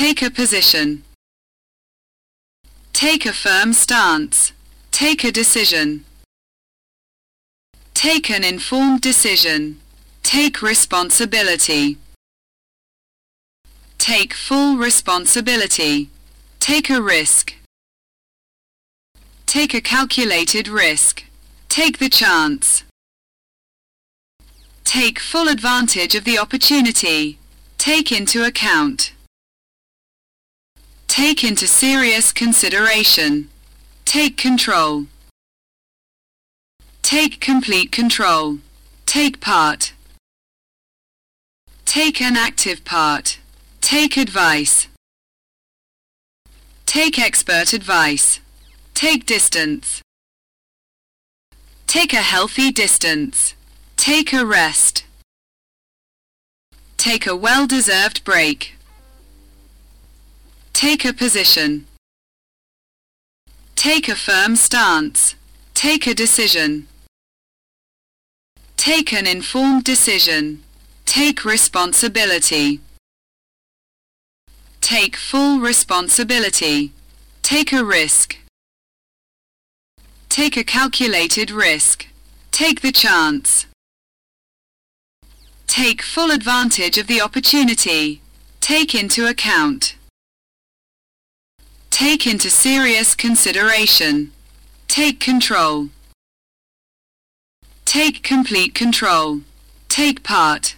Take a position. Take a firm stance. Take a decision. Take an informed decision. Take responsibility. Take full responsibility. Take a risk. Take a calculated risk. Take the chance. Take full advantage of the opportunity. Take into account. Take into serious consideration. Take control. Take complete control. Take part. Take an active part. Take advice. Take expert advice. Take distance. Take a healthy distance. Take a rest. Take a well-deserved break. Take a position. Take a firm stance. Take a decision. Take an informed decision. Take responsibility. Take full responsibility. Take a risk. Take a calculated risk. Take the chance. Take full advantage of the opportunity. Take into account. Take into serious consideration. Take control. Take complete control. Take part.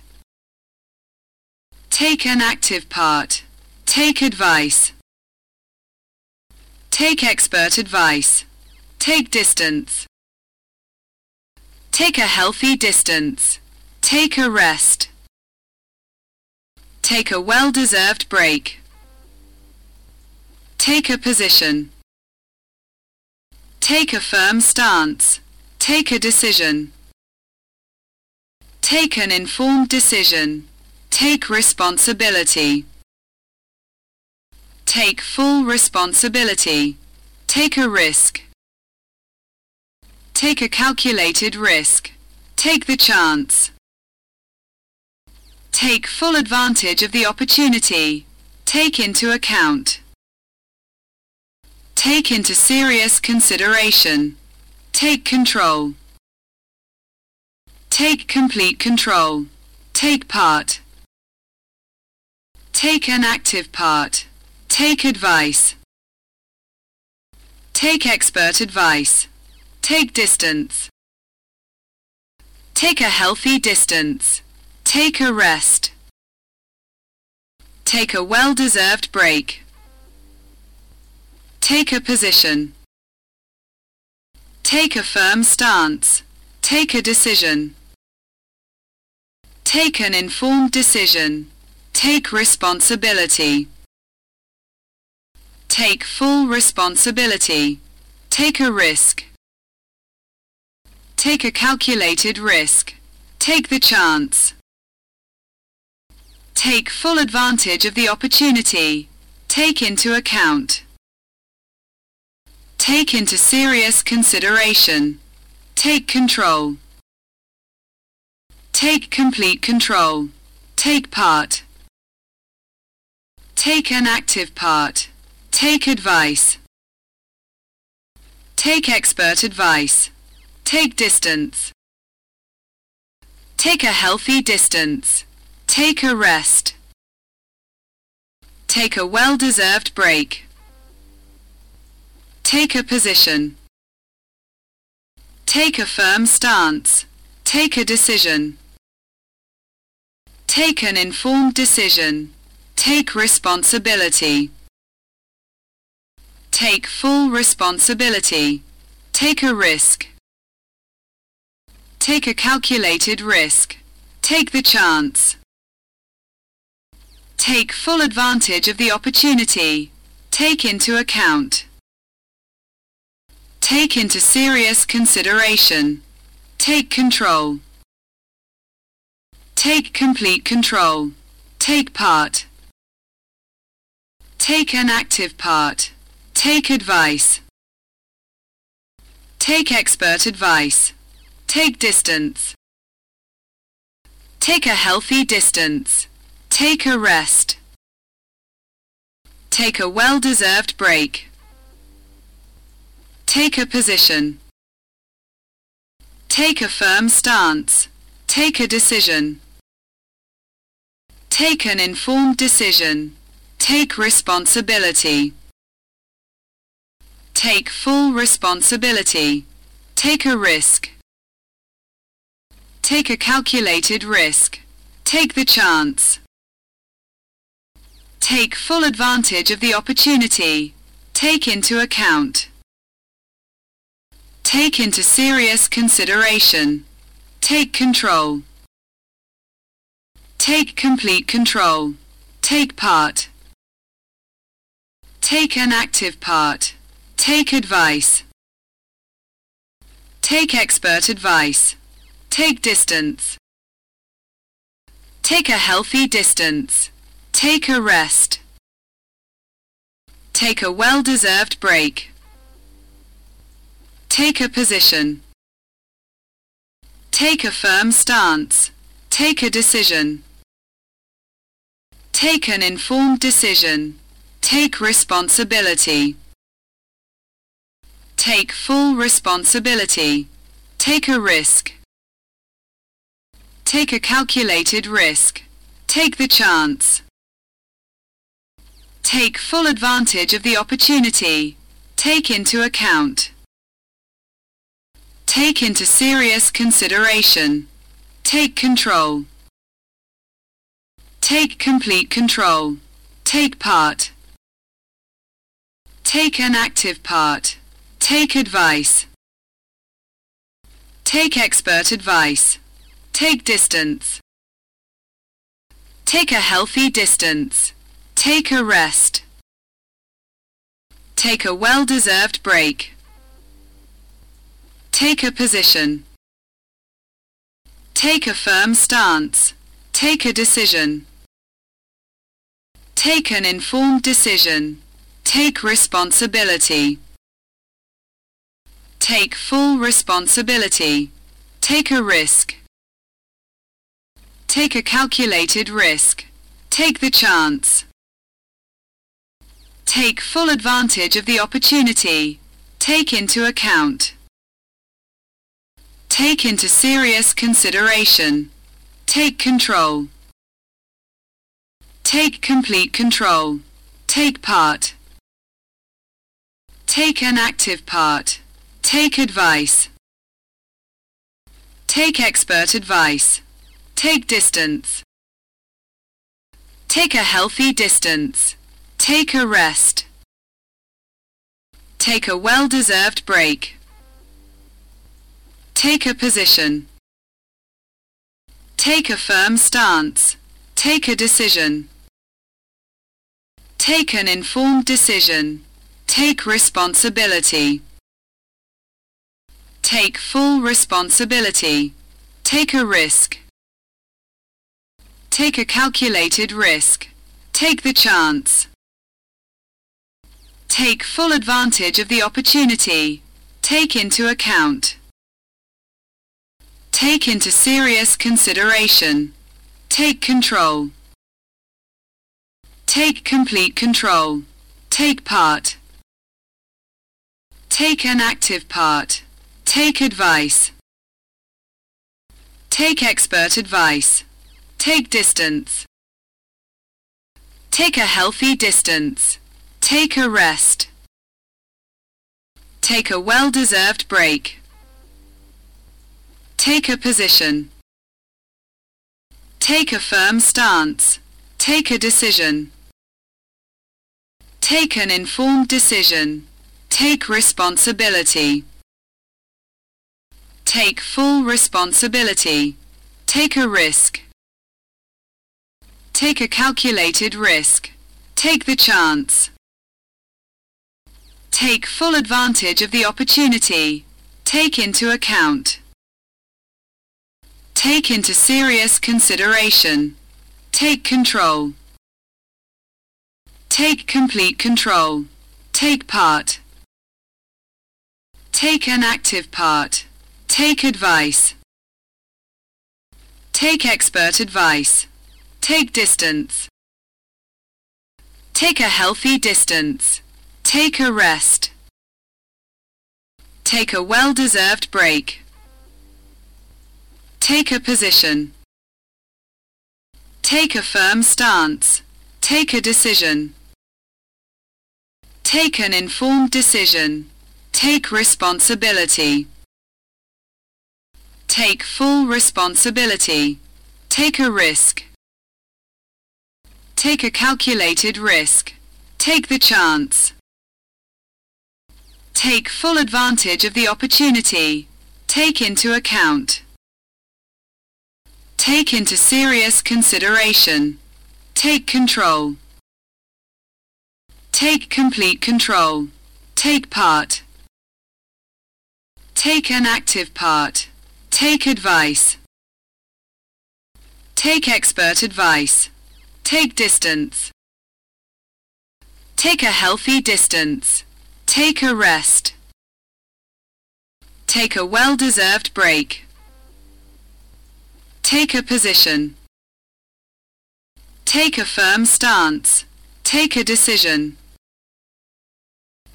Take an active part. Take advice. Take expert advice. Take distance. Take a healthy distance. Take a rest. Take a well-deserved break. Take a position. Take a firm stance. Take a decision. Take an informed decision. Take responsibility. Take full responsibility. Take a risk. Take a calculated risk. Take the chance. Take full advantage of the opportunity. Take into account. Take into serious consideration. Take control. Take complete control. Take part. Take an active part. Take advice. Take expert advice. Take distance. Take a healthy distance. Take a rest. Take a well-deserved break. Take a position. Take a firm stance. Take a decision. Take an informed decision. Take responsibility. Take full responsibility. Take a risk. Take a calculated risk. Take the chance. Take full advantage of the opportunity. Take into account. Take into serious consideration. Take control. Take complete control. Take part. Take an active part. Take advice. Take expert advice. Take distance. Take a healthy distance. Take a rest. Take a well-deserved break. Take a position. Take a firm stance. Take a decision. Take an informed decision. Take responsibility. Take full responsibility. Take a risk. Take a calculated risk. Take the chance. Take full advantage of the opportunity. Take into account. Take into serious consideration. Take control. Take complete control. Take part. Take an active part. Take advice. Take expert advice. Take distance. Take a healthy distance. Take a rest. Take a well-deserved break. Take a position. Take a firm stance. Take a decision. Take an informed decision. Take responsibility. Take full responsibility. Take a risk. Take a calculated risk. Take the chance. Take full advantage of the opportunity. Take into account. Take into serious consideration. Take control. Take complete control. Take part. Take an active part. Take advice. Take expert advice. Take distance. Take a healthy distance. Take a rest. Take a well-deserved break. Take a position. Take a firm stance. Take a decision. Take an informed decision. Take responsibility. Take full responsibility. Take a risk. Take a calculated risk. Take the chance. Take full advantage of the opportunity. Take into account. Take into serious consideration. Take control. Take complete control. Take part. Take an active part. Take advice. Take expert advice. Take distance. Take a healthy distance. Take a rest. Take a well-deserved break. Take a position. Take a firm stance. Take a decision. Take an informed decision. Take responsibility. Take full responsibility. Take a risk. Take a calculated risk. Take the chance. Take full advantage of the opportunity. Take into account. Take into serious consideration. Take control. Take complete control. Take part. Take an active part. Take advice. Take expert advice. Take distance. Take a healthy distance. Take a rest. Take a well-deserved break. Take a position. Take a firm stance. Take a decision. Take an informed decision. Take responsibility. Take full responsibility. Take a risk. Take a calculated risk. Take the chance. Take full advantage of the opportunity. Take into account. Take into serious consideration. Take control. Take complete control. Take part. Take an active part. Take advice. Take expert advice. Take distance. Take a healthy distance. Take a rest. Take a well-deserved break. Take a position. Take a firm stance. Take a decision. Take an informed decision. Take responsibility. Take full responsibility. Take a risk. Take a calculated risk. Take the chance. Take full advantage of the opportunity. Take into account. Take into serious consideration. Take control. Take complete control. Take part. Take an active part. Take advice. Take expert advice. Take distance. Take a healthy distance. Take a rest. Take a well-deserved break. Take a position. Take a firm stance. Take a decision. Take an informed decision. Take responsibility. Take full responsibility. Take a risk. Take a calculated risk. Take the chance. Take full advantage of the opportunity. Take into account. Take into serious consideration. Take control. Take complete control. Take part. Take an active part. Take advice. Take expert advice. Take distance. Take a healthy distance. Take a rest. Take a well-deserved break. Take a position. Take a firm stance. Take a decision.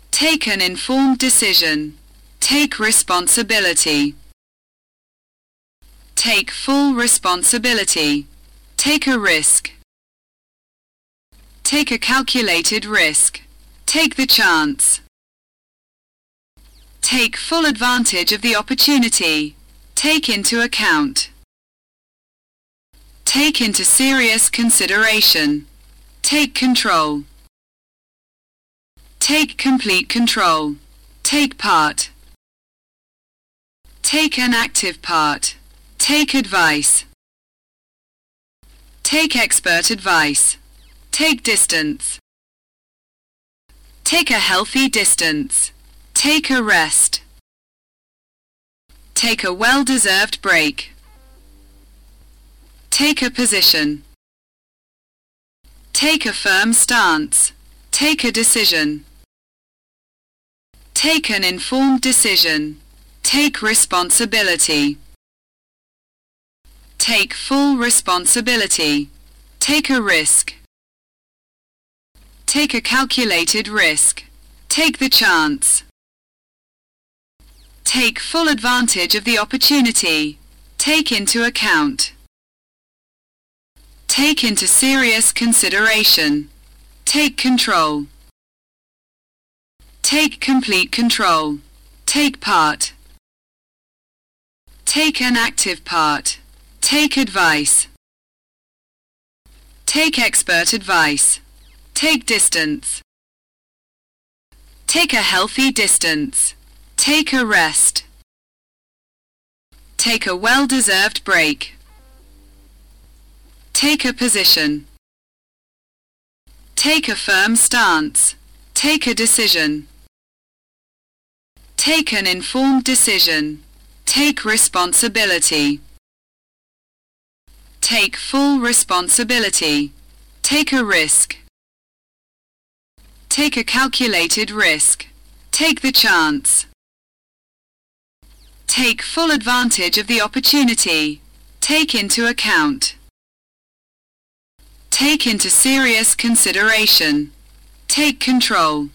Take an informed decision. Take responsibility. Take full responsibility. Take a risk. Take a calculated risk. Take the chance. Take full advantage of the opportunity. Take into account. Take into serious consideration. Take control. Take complete control. Take part. Take an active part. Take advice. Take expert advice. Take distance. Take a healthy distance. Take a rest. Take a well-deserved break. Take a position. Take a firm stance. Take a decision. Take an informed decision. Take responsibility. Take full responsibility. Take a risk. Take a calculated risk. Take the chance. Take full advantage of the opportunity. Take into account. Take into serious consideration. Take control. Take complete control. Take part. Take an active part. Take advice. Take expert advice. Take distance. Take a healthy distance. Take a rest. Take a well-deserved break. Take a position. Take a firm stance. Take a decision. Take an informed decision. Take responsibility. Take full responsibility. Take a risk. Take a calculated risk. Take the chance. Take full advantage of the opportunity. Take into account. Take into serious consideration. Take control.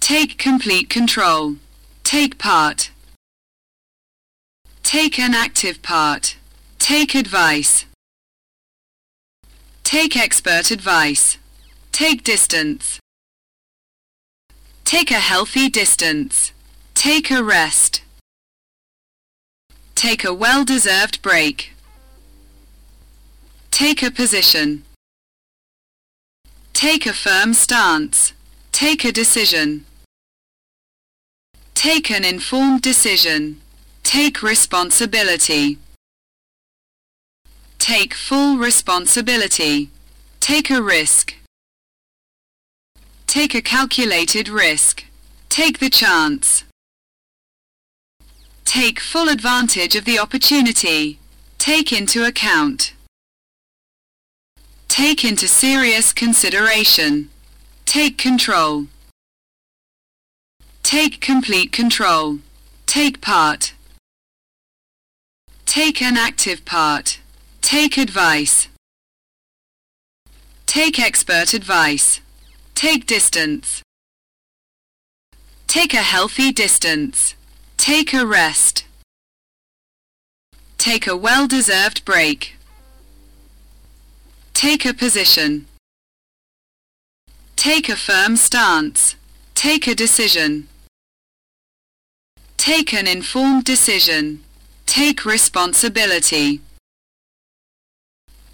Take complete control. Take part. Take an active part. Take advice. Take expert advice. Take distance. Take a healthy distance. Take a rest. Take a well-deserved break. Take a position. Take a firm stance. Take a decision. Take an informed decision. Take responsibility. Take full responsibility. Take a risk. Take a calculated risk. Take the chance. Take full advantage of the opportunity. Take into account. Take into serious consideration. Take control. Take complete control. Take part. Take an active part. Take advice. Take expert advice. Take distance. Take a healthy distance. Take a rest. Take a well-deserved break. Take a position. Take a firm stance. Take a decision. Take an informed decision. Take responsibility.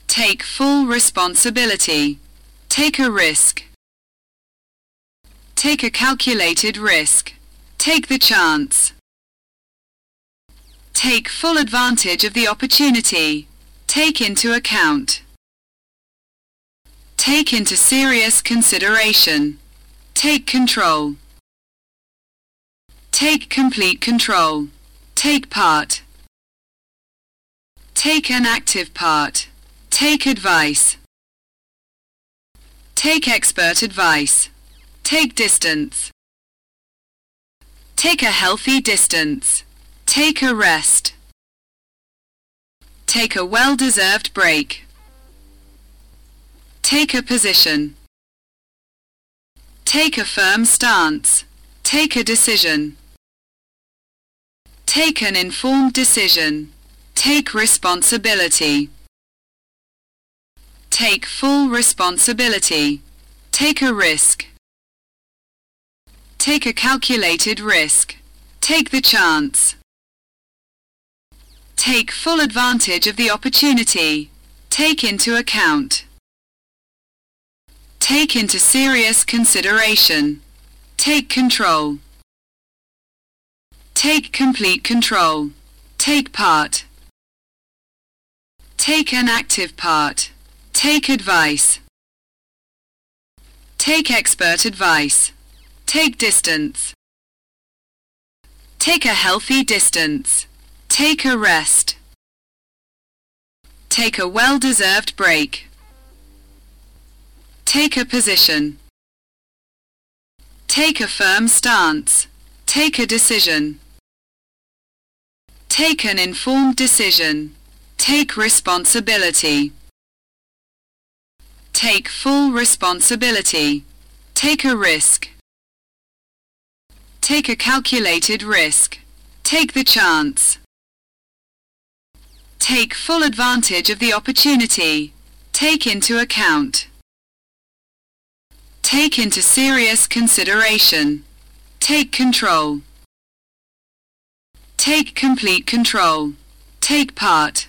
Take full responsibility. Take a risk. Take a calculated risk. Take the chance. Take full advantage of the opportunity. Take into account. Take into serious consideration. Take control. Take complete control. Take part. Take an active part. Take advice. Take expert advice. Take distance. Take a healthy distance. Take a rest. Take a well-deserved break. Take a position. Take a firm stance. Take a decision. Take an informed decision. Take responsibility. Take full responsibility. Take a risk. Take a calculated risk. Take the chance. Take full advantage of the opportunity. Take into account. Take into serious consideration. Take control. Take complete control. Take part. Take an active part. Take advice. Take expert advice. Take distance. Take a healthy distance. Take a rest. Take a well-deserved break. Take a position. Take a firm stance. Take a decision. Take an informed decision. Take responsibility. Take full responsibility. Take a risk. Take a calculated risk. Take the chance. Take full advantage of the opportunity. Take into account. Take into serious consideration. Take control. Take complete control. Take part.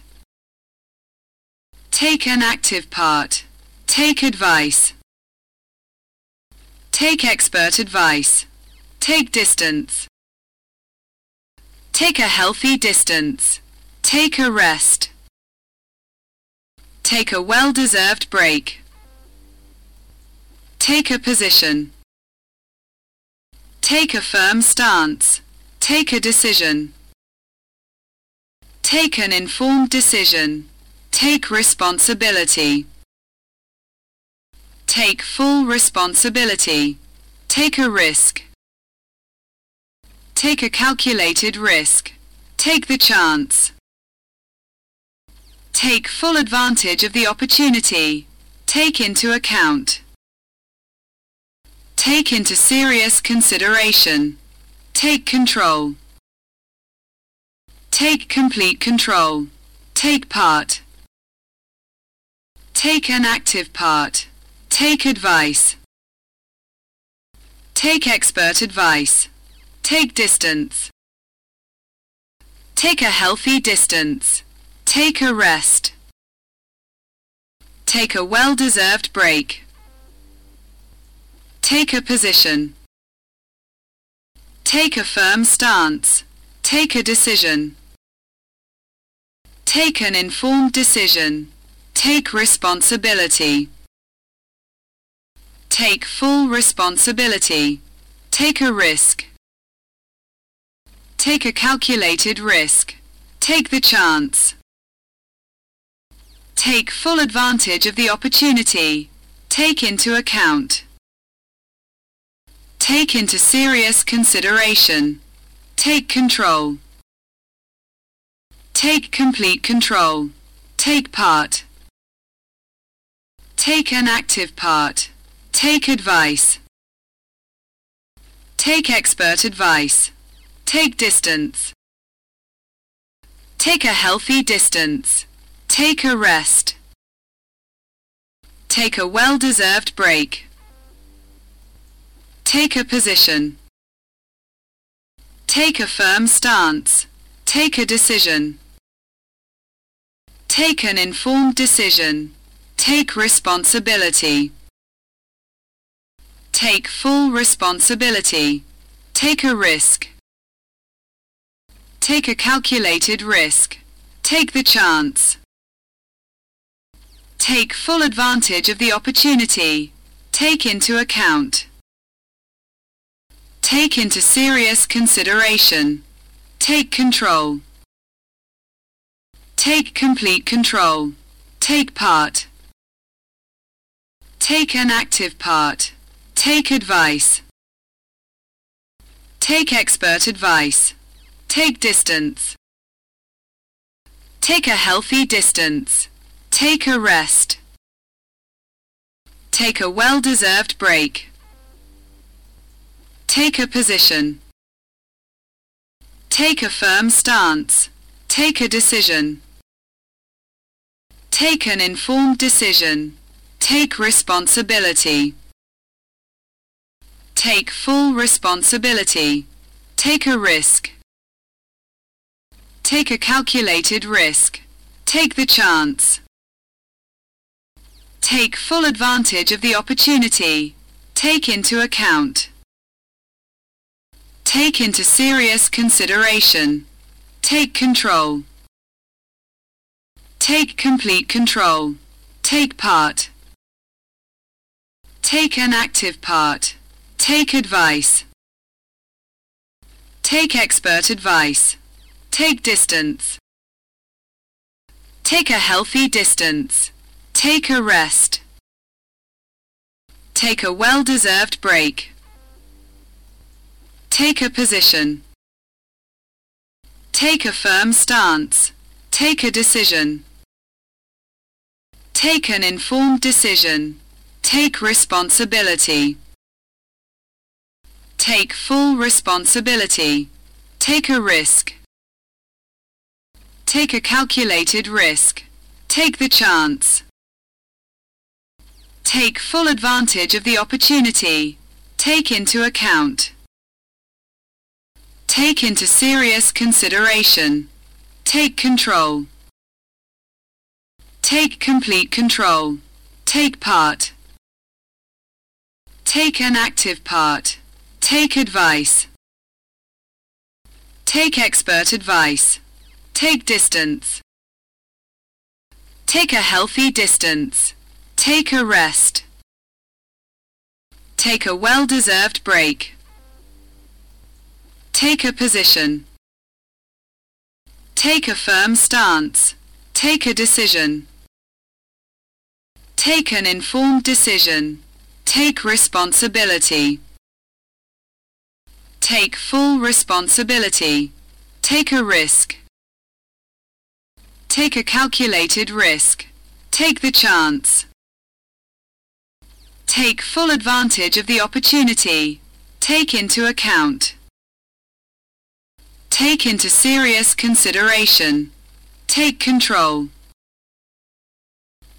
Take an active part. Take advice. Take expert advice. Take distance. Take a healthy distance. Take a rest. Take a well-deserved break. Take a position. Take a firm stance. Take a decision. Take an informed decision. Take responsibility. Take full responsibility. Take a risk. Take a calculated risk. Take the chance. Take full advantage of the opportunity. Take into account. Take into serious consideration. Take control. Take complete control. Take part. Take an active part. Take advice. Take expert advice. Take distance. Take a healthy distance. Take a rest. Take a well-deserved break. Take a position. Take a firm stance. Take a decision. Take an informed decision. Take responsibility. Take full responsibility. Take a risk. Take a calculated risk. Take the chance. Take full advantage of the opportunity. Take into account. Take into serious consideration. Take control. Take complete control. Take part. Take an active part. Take advice. Take expert advice. Take distance. Take a healthy distance. Take a rest. Take a well-deserved break. Take a position. Take a firm stance. Take a decision. Take an informed decision. Take responsibility. Take full responsibility. Take a risk. Take a calculated risk. Take the chance. Take full advantage of the opportunity. Take into account. Take into serious consideration. Take control. Take complete control. Take part. Take an active part. Take advice. Take expert advice. Take distance. Take a healthy distance. Take a rest. Take a well-deserved break. Take a position. Take a firm stance. Take a decision. Take an informed decision. Take responsibility. Take full responsibility. Take a risk. Take a calculated risk. Take the chance. Take full advantage of the opportunity. Take into account. Take into serious consideration. Take control. Take complete control. Take part. Take an active part. Take advice. Take expert advice. Take distance. Take a healthy distance. Take a rest. Take a well-deserved break. Take a position. Take a firm stance. Take a decision. Take an informed decision. Take responsibility. Take full responsibility. Take a risk. Take a calculated risk. Take the chance. Take full advantage of the opportunity. Take into account. Take into serious consideration. Take control. Take complete control. Take part. Take an active part. Take advice. Take expert advice. Take distance. Take a healthy distance. Take a rest. Take a well-deserved break. Take a position. Take a firm stance. Take a decision. Take an informed decision. Take responsibility. Take full responsibility. Take a risk. Take a calculated risk. Take the chance. Take full advantage of the opportunity. Take into account. Take into serious consideration. Take control.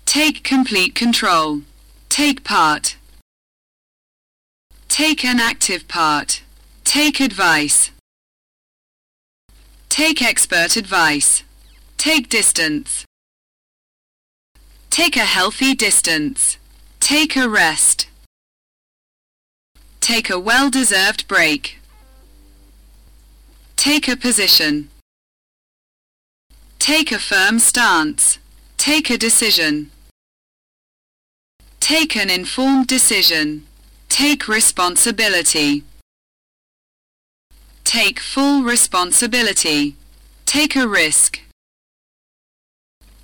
Take complete control. Take part. Take an active part. Take advice. Take expert advice. Take distance. Take a healthy distance. Take a rest. Take a well-deserved break. Take a position. Take a firm stance. Take a decision. Take an informed decision. Take responsibility. Take full responsibility. Take a risk.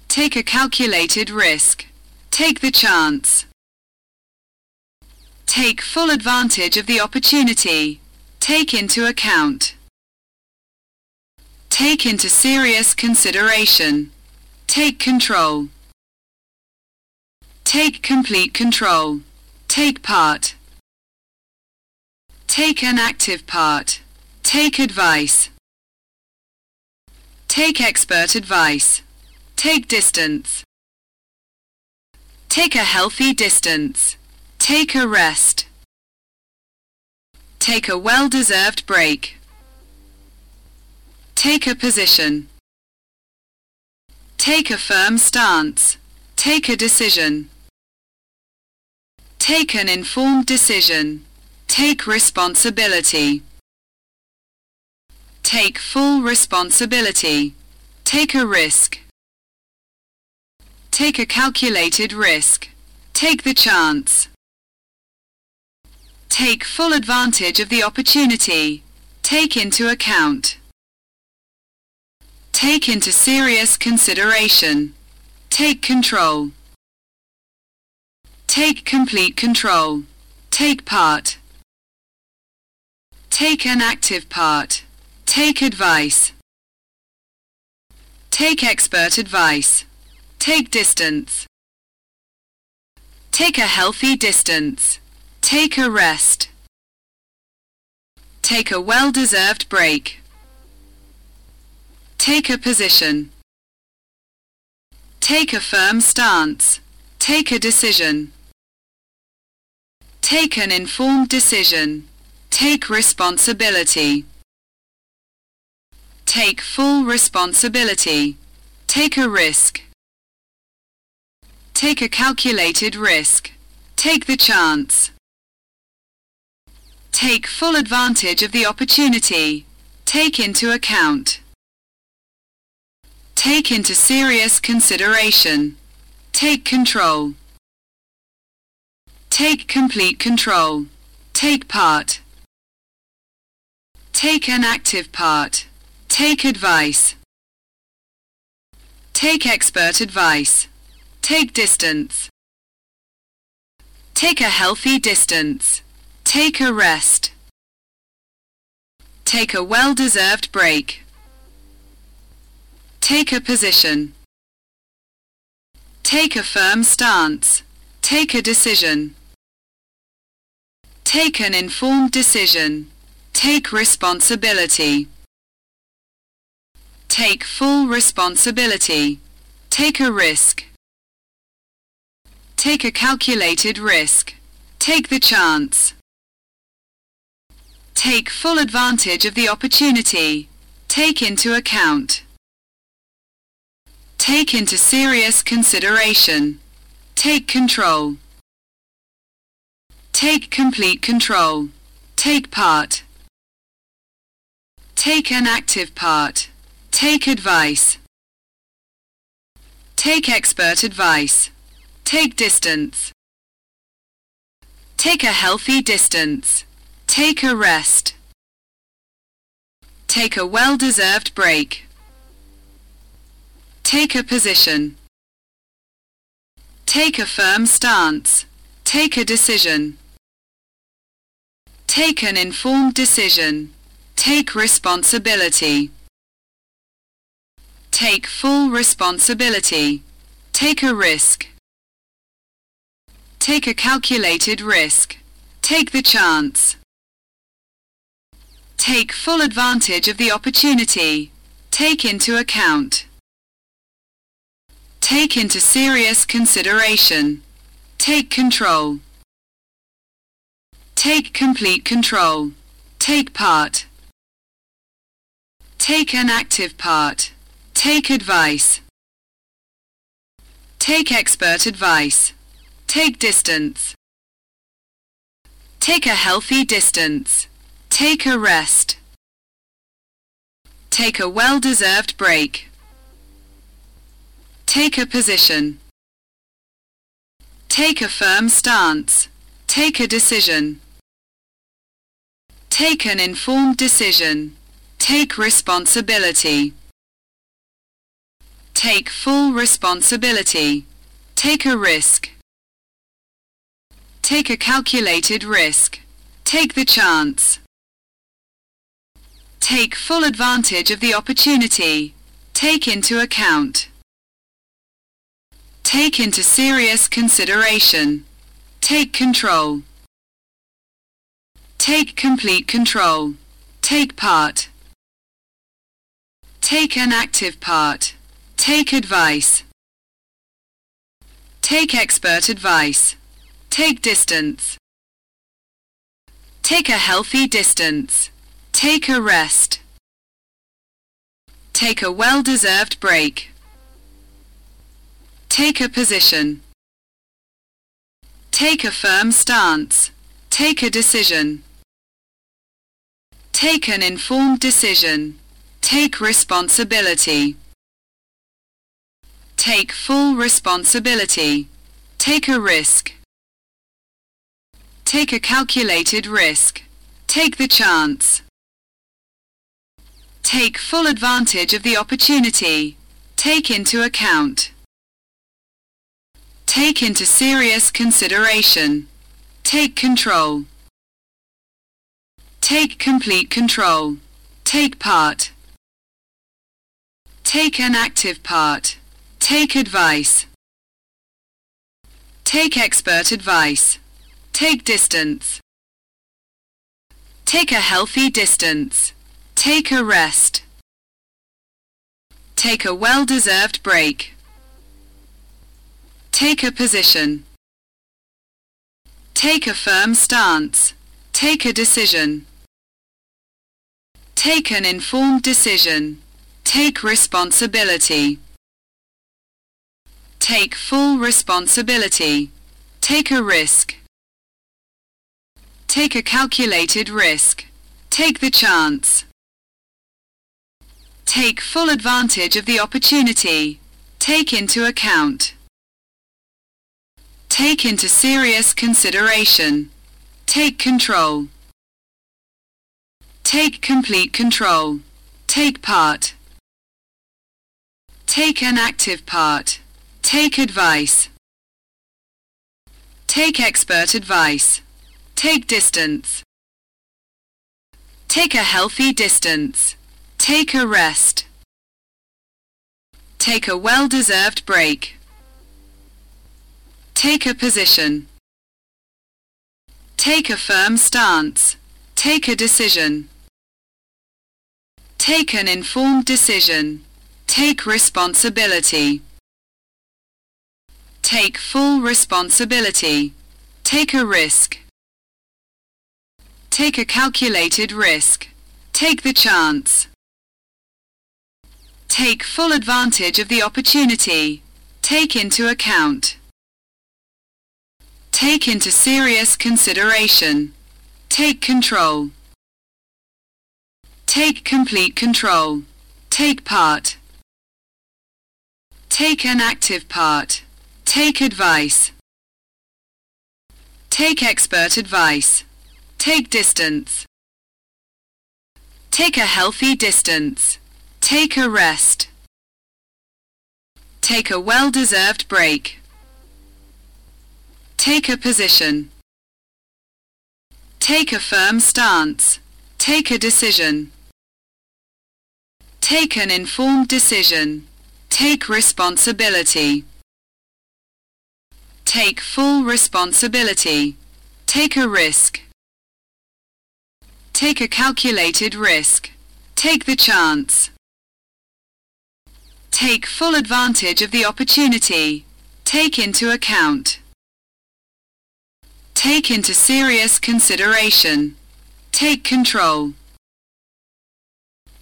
Take a calculated risk. Take the chance. Take full advantage of the opportunity. Take into account. Take into serious consideration. Take control. Take complete control. Take part. Take an active part. Take advice. Take expert advice. Take distance. Take a healthy distance. Take a rest. Take a well-deserved break. Take a position. Take a firm stance. Take a decision. Take an informed decision. Take responsibility. Take full responsibility. Take a risk. Take a calculated risk. Take the chance. Take full advantage of the opportunity. Take into account. Take into serious consideration. Take control. Take complete control. Take part. Take an active part. Take advice. Take expert advice. Take distance. Take a healthy distance. Take a rest. Take a well-deserved break. Take a position. Take a firm stance. Take a decision. Take an informed decision. Take responsibility. Take full responsibility. Take a risk. Take a calculated risk. Take the chance. Take full advantage of the opportunity. Take into account. Take into serious consideration. Take control. Take complete control. Take part. Take an active part. Take advice. Take expert advice. Take distance. Take a healthy distance. Take a rest. Take a well-deserved break. Take a position. Take a firm stance. Take a decision. Take an informed decision. Take responsibility. Take full responsibility. Take a risk. Take a calculated risk. Take the chance. Take full advantage of the opportunity. Take into account. Take into serious consideration. Take control. Take complete control. Take part. Take an active part. Take advice. Take expert advice. Take distance. Take a healthy distance. Take a rest. Take a well-deserved break. Take a position. Take a firm stance. Take a decision. Take an informed decision. Take responsibility. Take full responsibility. Take a risk. Take a calculated risk. Take the chance. Take full advantage of the opportunity. Take into account. Take into serious consideration. Take control. Take complete control. Take part. Take an active part. Take advice. Take expert advice. Take distance. Take a healthy distance. Take a rest. Take a well-deserved break. Take a position. Take a firm stance. Take a decision. Take an informed decision. Take responsibility. Take full responsibility. Take a risk. Take a calculated risk. Take the chance. Take full advantage of the opportunity. Take into account. Take into serious consideration. Take control. Take complete control. Take part. Take an active part. Take advice. Take expert advice. Take distance. Take a healthy distance. Take a rest. Take a well-deserved break. Take a position. Take a firm stance. Take a decision. Take an informed decision. Take responsibility. Take full responsibility. Take a risk. Take a calculated risk. Take the chance. Take full advantage of the opportunity. Take into account. Take into serious consideration. Take control. Take complete control. Take part. Take an active part. Take advice. Take expert advice. Take distance. Take a healthy distance. Take a rest. Take a well-deserved break. Take a position. Take a firm stance. Take a decision. Take an informed decision. Take responsibility. Take full responsibility. Take a risk. Take a calculated risk. Take the chance. Take full advantage of the opportunity. Take into account. Take into serious consideration. Take control. Take complete control. Take part. Take an active part. Take advice. Take expert advice. Take distance. Take a healthy distance. Take a rest. Take a well-deserved break. Take a position. Take a firm stance. Take a decision. Take an informed decision. Take responsibility. Take full responsibility. Take a risk. Take a calculated risk. Take the chance. Take full advantage of the opportunity. Take into account. Take into serious consideration. Take control. Take complete control. Take part. Take an active part. Take advice. Take expert advice. Take distance. Take a healthy distance. Take a rest. Take a well-deserved break. Take a position. Take a firm stance. Take a decision. Take an informed decision. Take responsibility. Take full responsibility. Take a risk. Take a calculated risk. Take the chance. Take full advantage of the opportunity. Take into account. Take into serious consideration. Take control.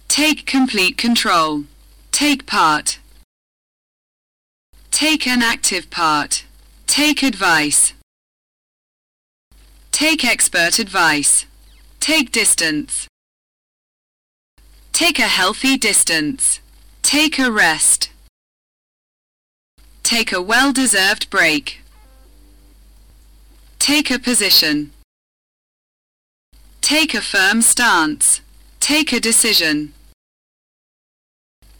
Take complete control. Take part. Take an active part. Take advice. Take expert advice. Take distance. Take a healthy distance. Take a rest. Take a well-deserved break. Take a position. Take a firm stance. Take a decision.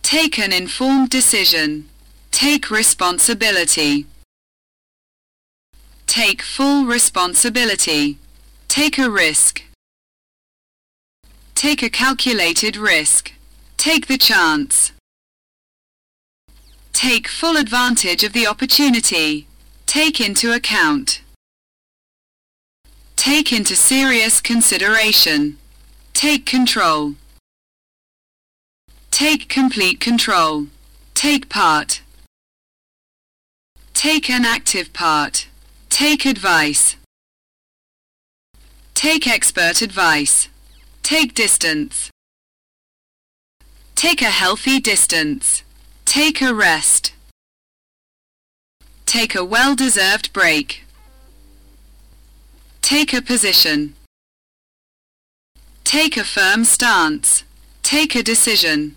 Take an informed decision. Take responsibility. Take full responsibility. Take a risk. Take a calculated risk. Take the chance. Take full advantage of the opportunity. Take into account. Take into serious consideration. Take control. Take complete control. Take part. Take an active part. Take advice. Take expert advice. Take distance. Take a healthy distance. Take a rest. Take a well-deserved break. Take a position. Take a firm stance. Take a decision.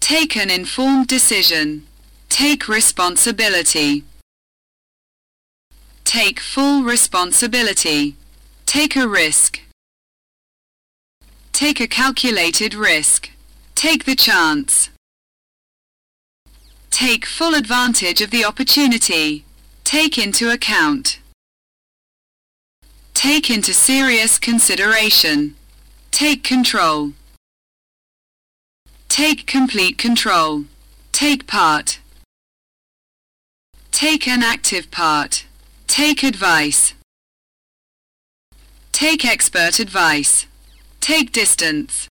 Take an informed decision. Take responsibility. Take full responsibility. Take a risk. Take a calculated risk. Take the chance. Take full advantage of the opportunity. Take into account. Take into serious consideration. Take control. Take complete control. Take part. Take an active part. Take advice. Take expert advice. Take distance.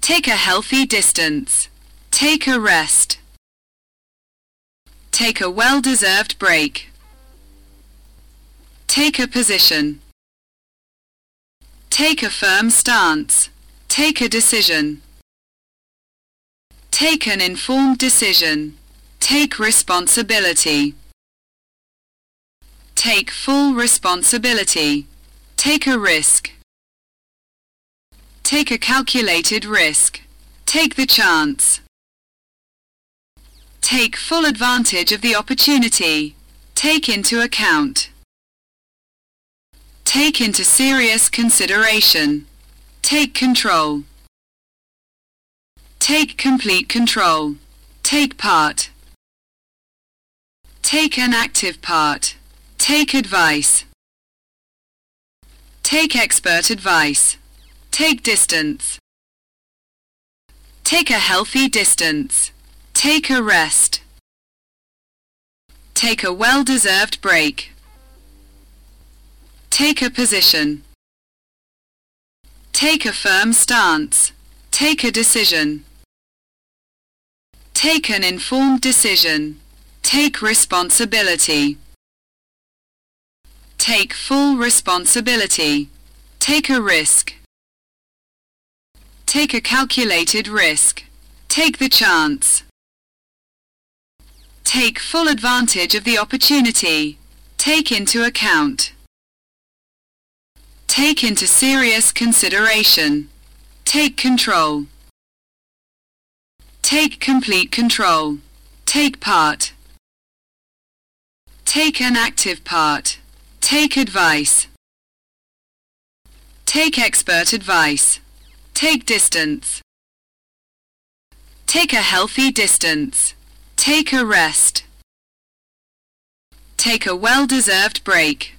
Take a healthy distance. Take a rest. Take a well-deserved break. Take a position. Take a firm stance. Take a decision. Take an informed decision. Take responsibility. Take full responsibility. Take a risk. Take a calculated risk. Take the chance. Take full advantage of the opportunity. Take into account. Take into serious consideration. Take control. Take complete control. Take part. Take an active part. Take advice. Take expert advice. Take distance. Take a healthy distance. Take a rest. Take a well-deserved break. Take a position. Take a firm stance. Take a decision. Take an informed decision. Take responsibility. Take full responsibility. Take a risk. Take a calculated risk. Take the chance. Take full advantage of the opportunity. Take into account. Take into serious consideration. Take control. Take complete control. Take part. Take an active part. Take advice. Take expert advice. Take distance. Take a healthy distance. Take a rest. Take a well-deserved break.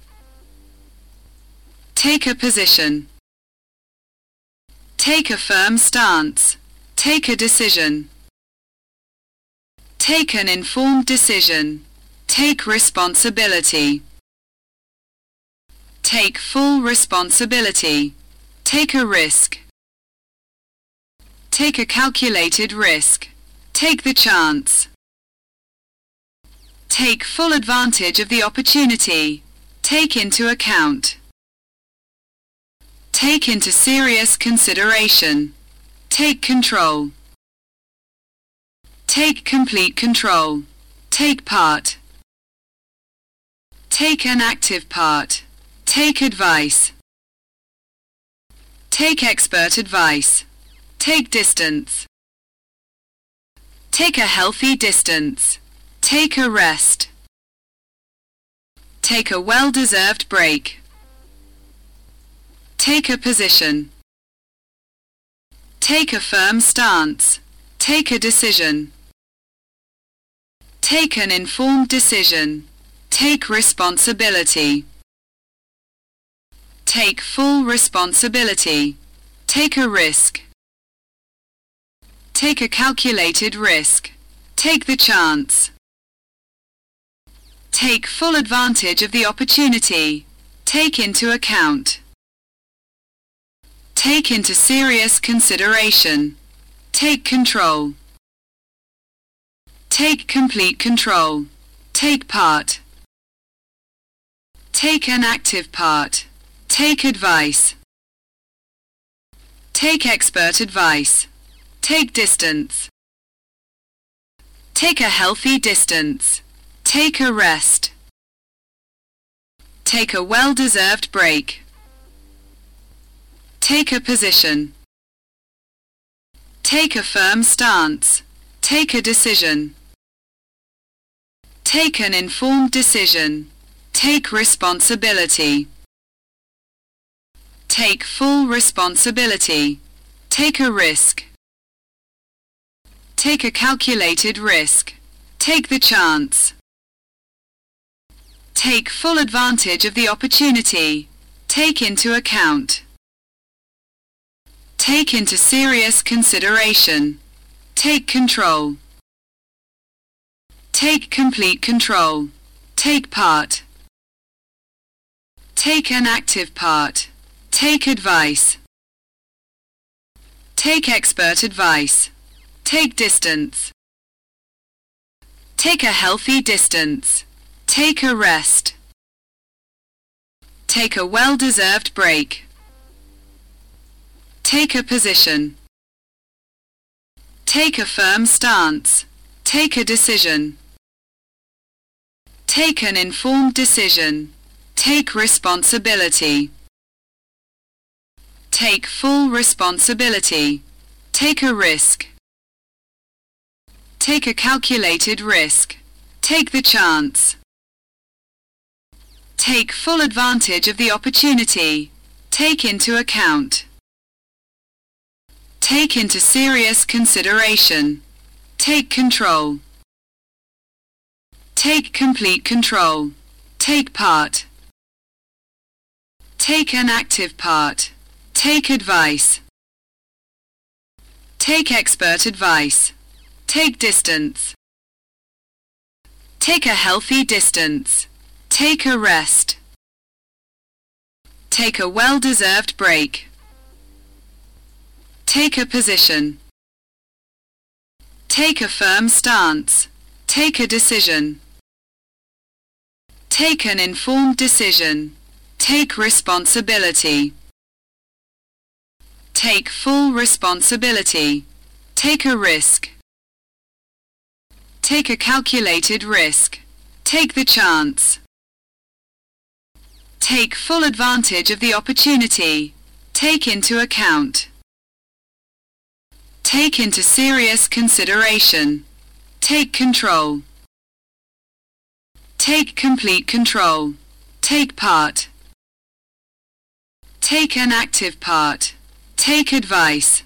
Take a position. Take a firm stance. Take a decision. Take an informed decision. Take responsibility. Take full responsibility. Take a risk. Take a calculated risk. Take the chance. Take full advantage of the opportunity. Take into account. Take into serious consideration. Take control. Take complete control. Take part. Take an active part. Take advice. Take expert advice. Take distance. Take a healthy distance. Take a rest. Take a well-deserved break. Take a position. Take a firm stance. Take a decision. Take an informed decision. Take responsibility. Take full responsibility. Take a risk. Take a calculated risk. Take the chance. Take full advantage of the opportunity. Take into account. Take into serious consideration. Take control. Take complete control. Take part. Take an active part. Take advice. Take expert advice. Take distance. Take a healthy distance. Take a rest. Take a well-deserved break. Take a position. Take a firm stance. Take a decision. Take an informed decision. Take responsibility. Take full responsibility. Take a risk. Take a calculated risk. Take the chance. Take full advantage of the opportunity. Take into account. Take into serious consideration. Take control. Take complete control. Take part. Take an active part. Take advice. Take expert advice. Take distance. Take a healthy distance. Take a rest. Take a well-deserved break. Take a position. Take a firm stance. Take a decision. Take an informed decision. Take responsibility. Take full responsibility. Take a risk. Take a calculated risk. Take the chance. Take full advantage of the opportunity. Take into account. Take into serious consideration. Take control. Take complete control. Take part. Take an active part. Take advice. Take expert advice. Take distance. Take a healthy distance. Take a rest. Take a well-deserved break. Take a position. Take a firm stance. Take a decision. Take an informed decision. Take responsibility. Take full responsibility. Take a risk. Take a calculated risk. Take the chance. Take full advantage of the opportunity. Take into account. Take into serious consideration. Take control. Take complete control. Take part. Take an active part. Take advice.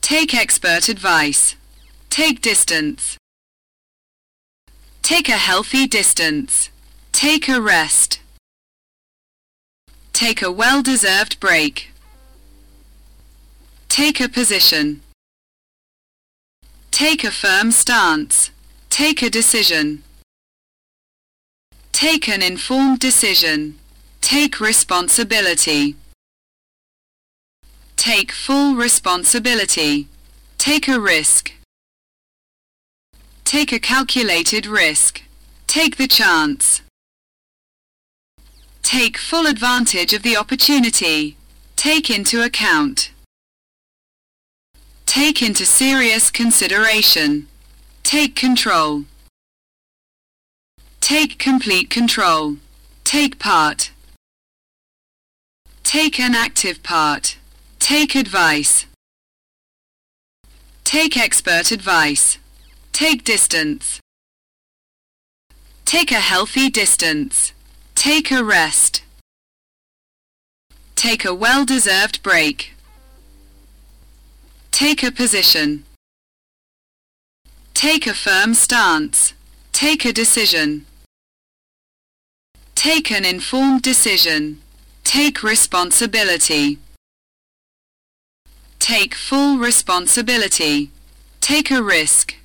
Take expert advice. Take distance. Take a healthy distance. Take a rest. Take a well-deserved break. Take a position. Take a firm stance. Take a decision. Take an informed decision. Take responsibility. Take full responsibility. Take a risk. Take a calculated risk. Take the chance. Take full advantage of the opportunity. Take into account. Take into serious consideration. Take control. Take complete control. Take part. Take an active part. Take advice. Take expert advice. Take distance. Take a healthy distance. Take a rest. Take a well-deserved break. Take a position. Take a firm stance. Take a decision. Take an informed decision. Take responsibility. Take full responsibility. Take a risk.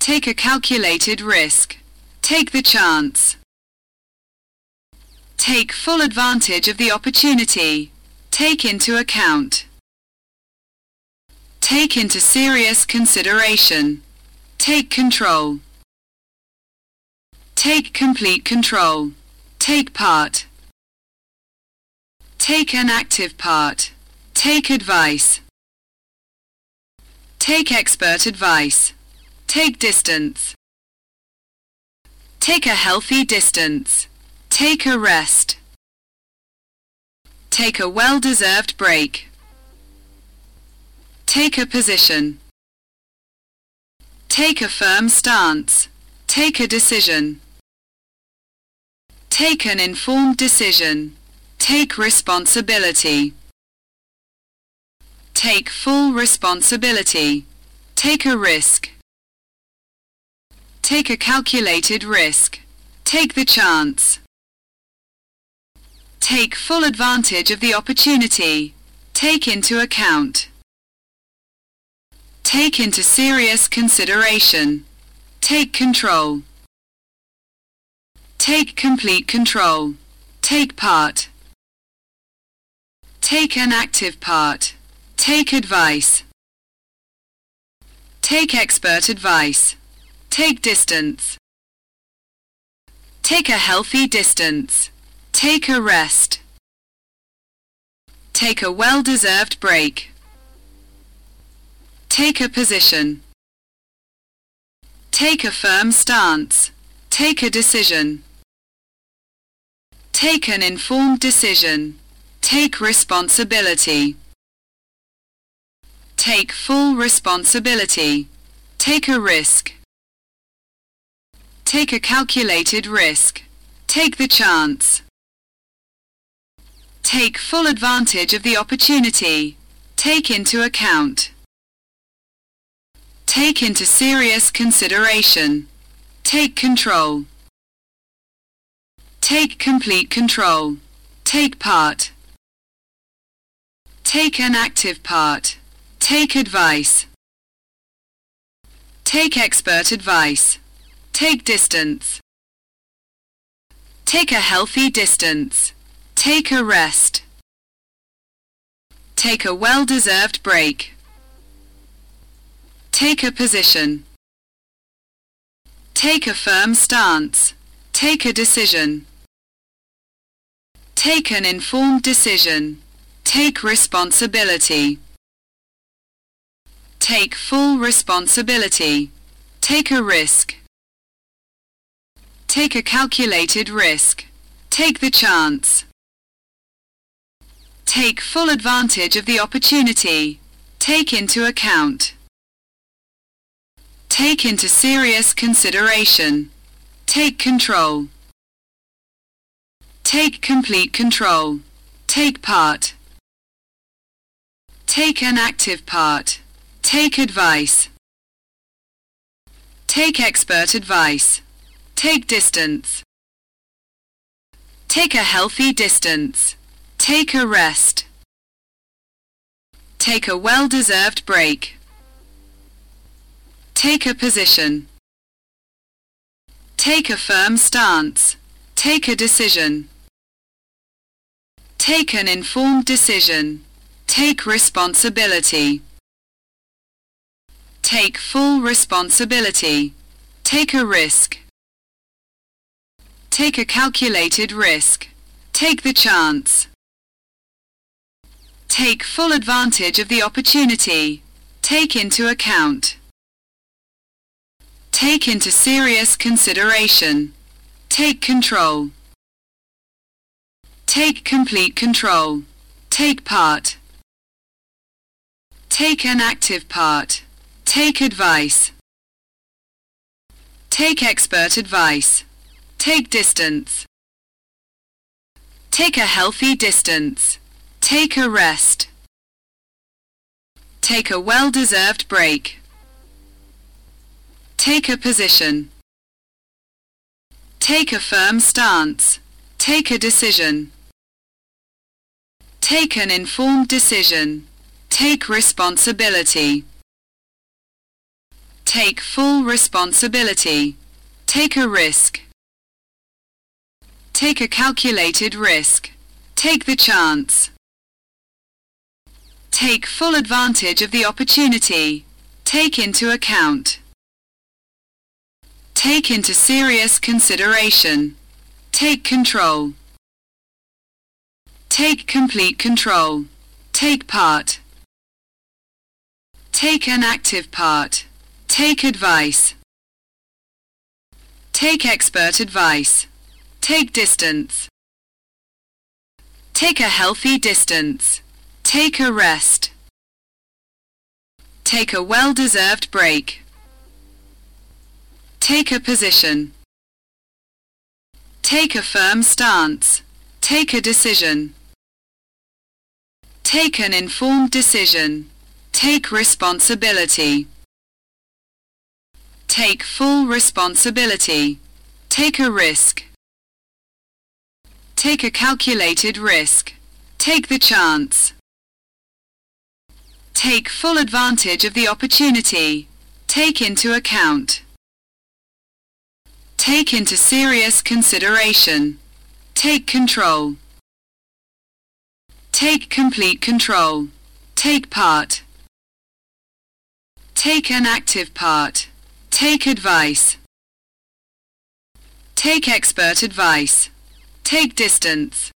Take a calculated risk. Take the chance. Take full advantage of the opportunity. Take into account. Take into serious consideration. Take control. Take complete control. Take part. Take an active part. Take advice. Take expert advice. Take distance. Take a healthy distance. Take a rest. Take a well-deserved break. Take a position. Take a firm stance. Take a decision. Take an informed decision. Take responsibility. Take full responsibility. Take a risk. Take a calculated risk. Take the chance. Take full advantage of the opportunity. Take into account. Take into serious consideration. Take control. Take complete control. Take part. Take an active part. Take advice. Take expert advice. Take distance. Take a healthy distance. Take a rest. Take a well-deserved break. Take a position. Take a firm stance. Take a decision. Take an informed decision. Take responsibility. Take full responsibility. Take a risk. Take a calculated risk. Take the chance. Take full advantage of the opportunity. Take into account. Take into serious consideration. Take control. Take complete control. Take part. Take an active part. Take advice. Take expert advice. Take distance. Take a healthy distance. Take a rest. Take a well-deserved break. Take a position. Take a firm stance. Take a decision. Take an informed decision. Take responsibility. Take full responsibility. Take a risk. Take a calculated risk. Take the chance. Take full advantage of the opportunity. Take into account. Take into serious consideration. Take control. Take complete control. Take part. Take an active part. Take advice. Take expert advice. Take distance. Take a healthy distance. Take a rest. Take a well-deserved break. Take a position. Take a firm stance. Take a decision. Take an informed decision. Take responsibility. Take full responsibility. Take a risk. Take a calculated risk. Take the chance. Take full advantage of the opportunity. Take into account. Take into serious consideration. Take control. Take complete control. Take part. Take an active part. Take advice. Take expert advice. Take distance. Take a healthy distance. Take a rest. Take a well-deserved break. Take a position. Take a firm stance. Take a decision. Take an informed decision. Take responsibility. Take full responsibility. Take a risk. Take a calculated risk. Take the chance. Take full advantage of the opportunity. Take into account. Take into serious consideration. Take control. Take complete control. Take part. Take an active part. Take advice. Take expert advice. Take distance. Take a healthy distance. Take a rest. Take a well-deserved break. Take a position. Take a firm stance. Take a decision. Take an informed decision. Take responsibility. Take full responsibility. Take a risk. Take a calculated risk. Take the chance. Take full advantage of the opportunity. Take into account. Take into serious consideration. Take control. Take complete control. Take part. Take an active part. Take advice. Take expert advice. Take distance.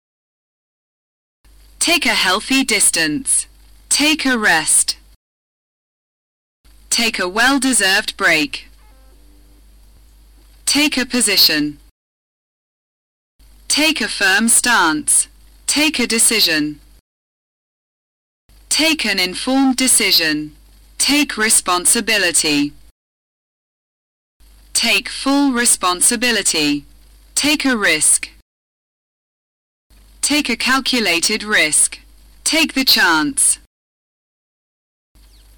Take a healthy distance. Take a rest. Take a well-deserved break. Take a position. Take a firm stance. Take a decision. Take an informed decision. Take responsibility. Take full responsibility. Take a risk. Take a calculated risk. Take the chance.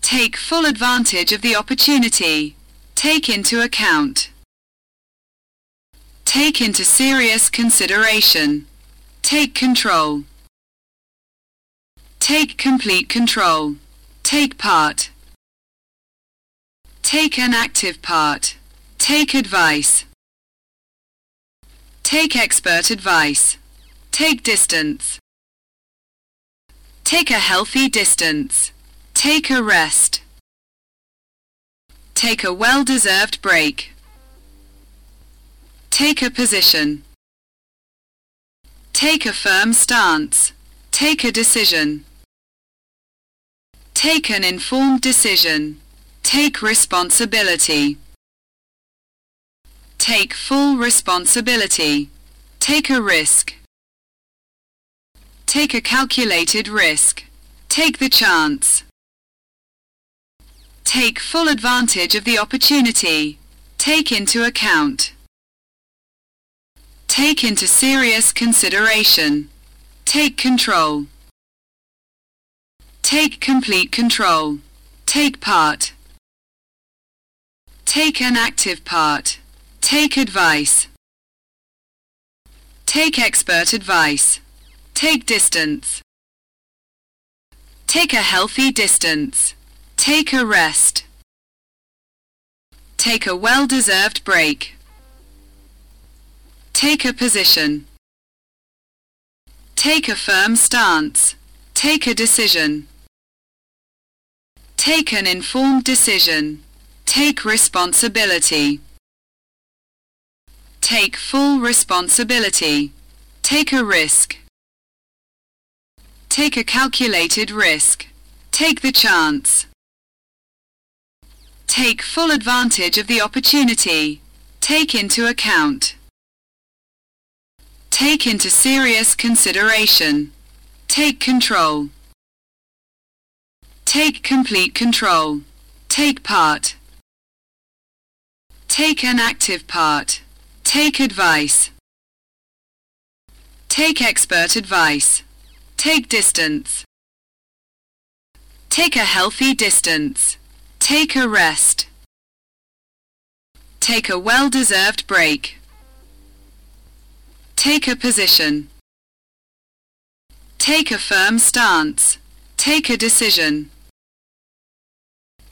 Take full advantage of the opportunity. Take into account. Take into serious consideration. Take control. Take complete control. Take part. Take an active part. Take advice. Take expert advice. Take distance. Take a healthy distance. Take a rest. Take a well-deserved break. Take a position. Take a firm stance. Take a decision. Take an informed decision. Take responsibility. Take full responsibility. Take a risk. Take a calculated risk. Take the chance. Take full advantage of the opportunity. Take into account. Take into serious consideration. Take control. Take complete control. Take part. Take an active part. Take advice. Take expert advice. Take distance. Take a healthy distance. Take a rest. Take a well-deserved break. Take a position. Take a firm stance. Take a decision. Take an informed decision. Take responsibility. Take full responsibility. Take a risk. Take a calculated risk. Take the chance. Take full advantage of the opportunity. Take into account. Take into serious consideration. Take control. Take complete control. Take part. Take an active part. Take advice. Take expert advice. Take distance. Take a healthy distance. Take a rest. Take a well-deserved break. Take a position. Take a firm stance. Take a decision.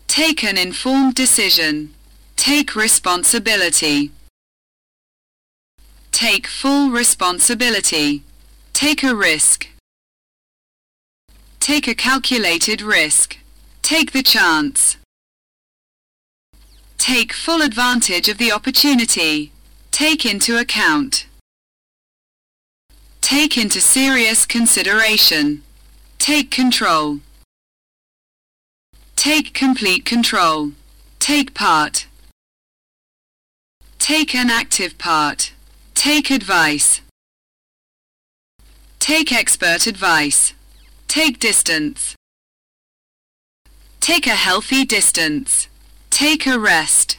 Take an informed decision. Take responsibility. Take full responsibility. Take a risk. Take a calculated risk. Take the chance. Take full advantage of the opportunity. Take into account. Take into serious consideration. Take control. Take complete control. Take part. Take an active part. Take advice. Take expert advice. Take distance. Take a healthy distance. Take a rest.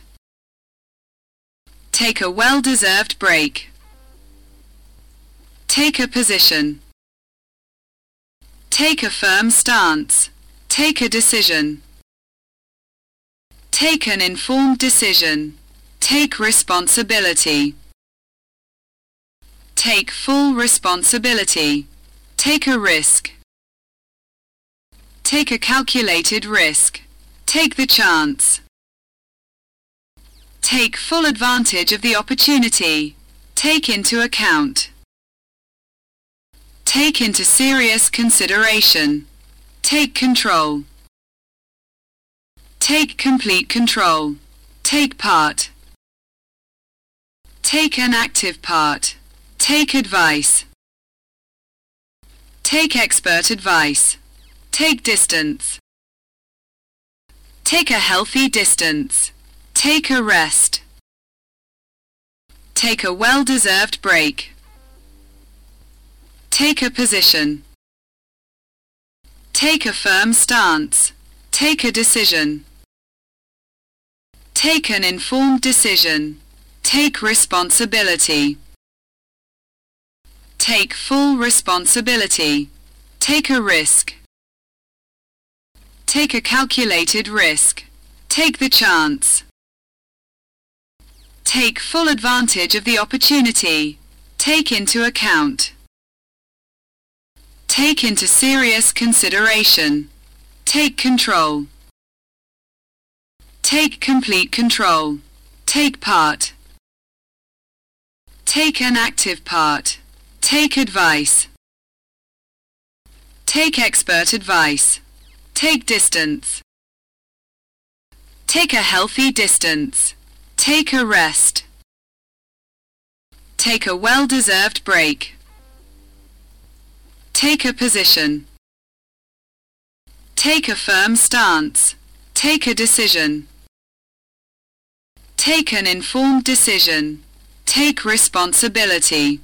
Take a well-deserved break. Take a position. Take a firm stance. Take a decision. Take an informed decision. Take responsibility. Take full responsibility. Take a risk. Take a calculated risk. Take the chance. Take full advantage of the opportunity. Take into account. Take into serious consideration. Take control. Take complete control. Take part. Take an active part. Take advice. Take expert advice. Take distance. Take a healthy distance. Take a rest. Take a well-deserved break. Take a position. Take a firm stance. Take a decision. Take an informed decision. Take responsibility. Take full responsibility. Take a risk. Take a calculated risk. Take the chance. Take full advantage of the opportunity. Take into account. Take into serious consideration. Take control. Take complete control. Take part. Take an active part. Take advice. Take expert advice. Take distance. Take a healthy distance. Take a rest. Take a well-deserved break. Take a position. Take a firm stance. Take a decision. Take an informed decision. Take responsibility.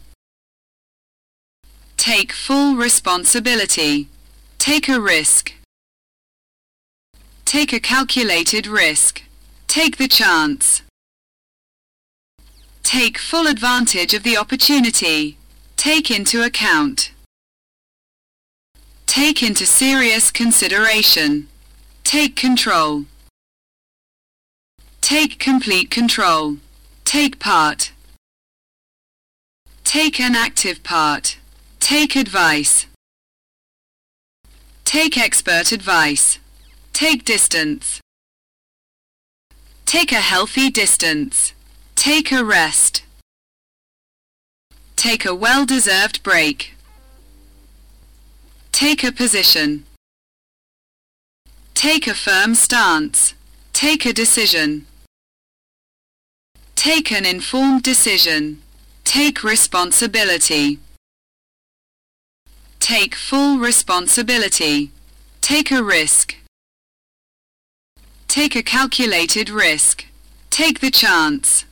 Take full responsibility. Take a risk. Take a calculated risk. Take the chance. Take full advantage of the opportunity. Take into account. Take into serious consideration. Take control. Take complete control. Take part. Take an active part. Take advice. Take expert advice. Take distance. Take a healthy distance. Take a rest. Take a well-deserved break. Take a position. Take a firm stance. Take a decision. Take an informed decision. Take responsibility. Take full responsibility. Take a risk. Take a calculated risk. Take the chance.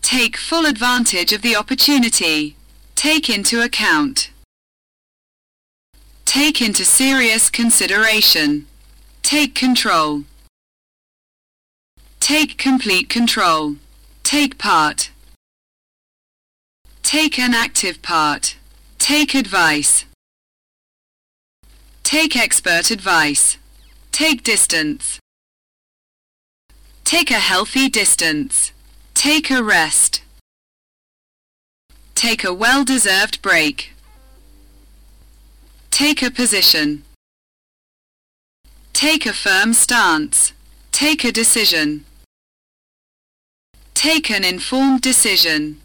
Take full advantage of the opportunity. Take into account. Take into serious consideration. Take control. Take complete control. Take part. Take an active part. Take advice. Take expert advice. Take distance. Take a healthy distance. Take a rest. Take a well-deserved break. Take a position. Take a firm stance. Take a decision. Take an informed decision.